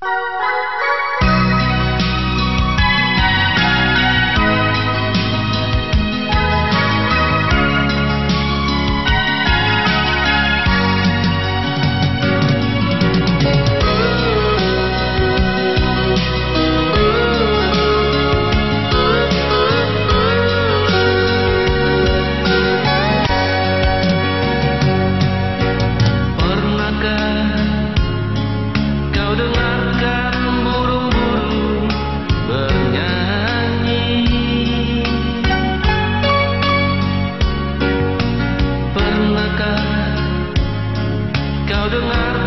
Bye. ordenar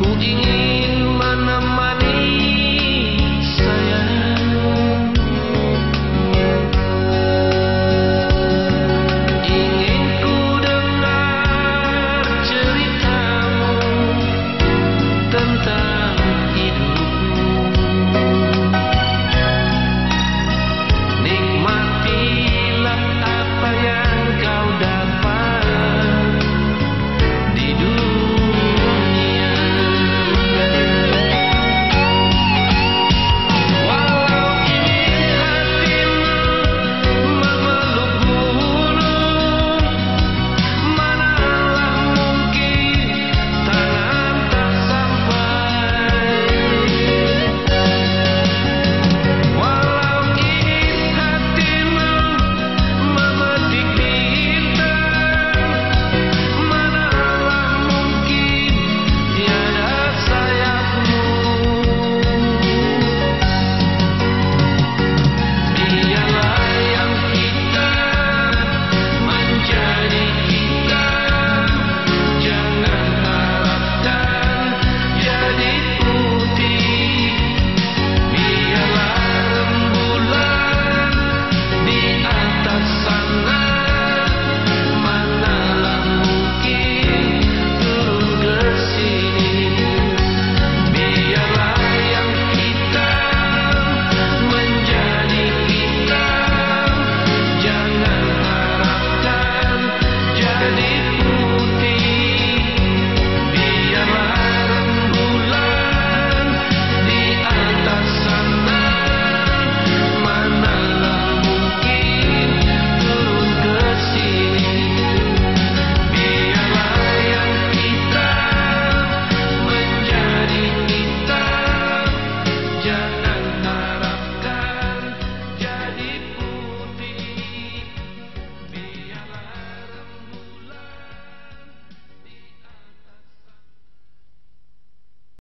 O dinheiro.